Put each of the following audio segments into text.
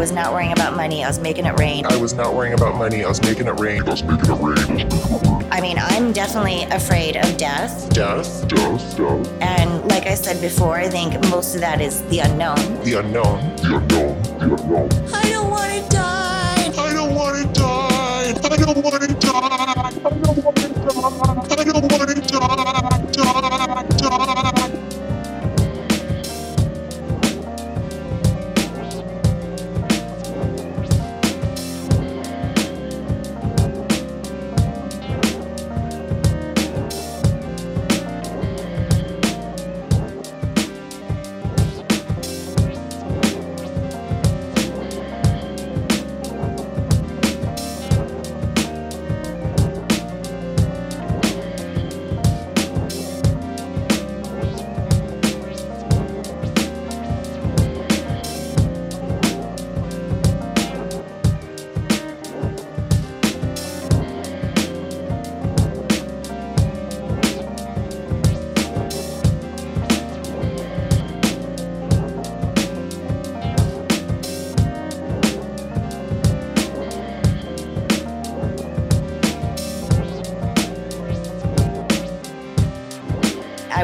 was not worrying about money. I was making it rain. I was not worrying about money. I was making it rain. I was making it rain. I mean, I'm definitely afraid of death. Death, death, death. And like I said before, I think most of that is the unknown. The unknown, the unknown, the unknown. I don't want to die. I don't want to die. I don't want to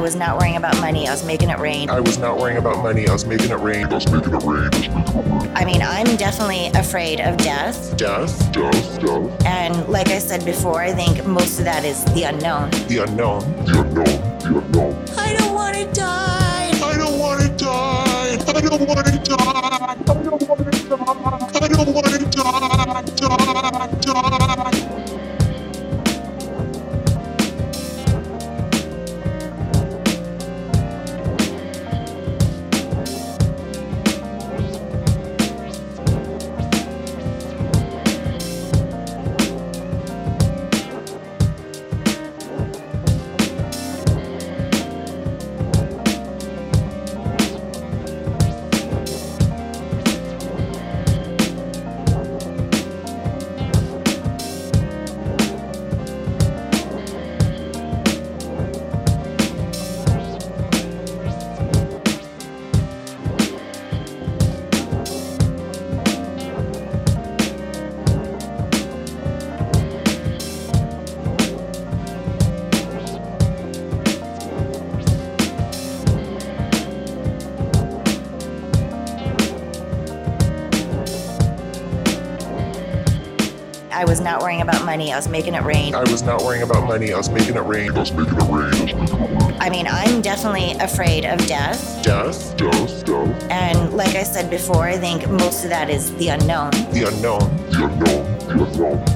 was not worrying about money. I was making it rain. I was not worrying about money. I was making it rain. I was making it rain. I mean, I'm definitely afraid of death. Death, death, death. And like I said before, I think most of that is the unknown. The unknown, the unknown, the unknown. I don't want to die. I don't want to die. I don't want to die. I don't want to die. I don't want to I was not worrying about money. I was making it rain. I was not worrying about money. I was making it rain. I was making it rain. I mean, I'm definitely afraid of death. Death, death, death. And like I said before, I think most of that is the unknown. The unknown, the unknown, the unknown.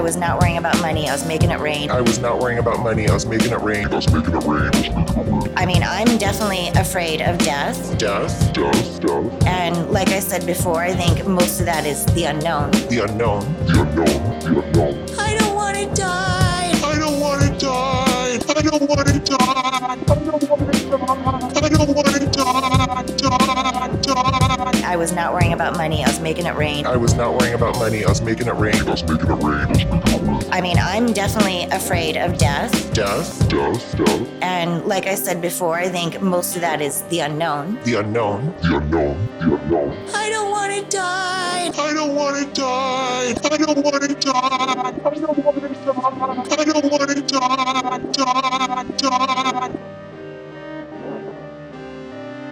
I was not worrying about money. I was making it rain. I was not worrying about money. I was making it rain. I was making it rain. I mean, I'm definitely afraid of death. Death, death, death. And like I said before, I think most of that is the unknown. The unknown, the unknown, the unknown. I was not worrying about money. I was making it rain. I was not worrying about money. I was making it rain. I was making it rain. I mean, I'm definitely afraid of death. Death, death, death. And like I said before, I think most of that is the unknown. The unknown, the unknown, the unknown. I don't want to die. I don't want to die. I don't want to die. I don't want to die. I don't want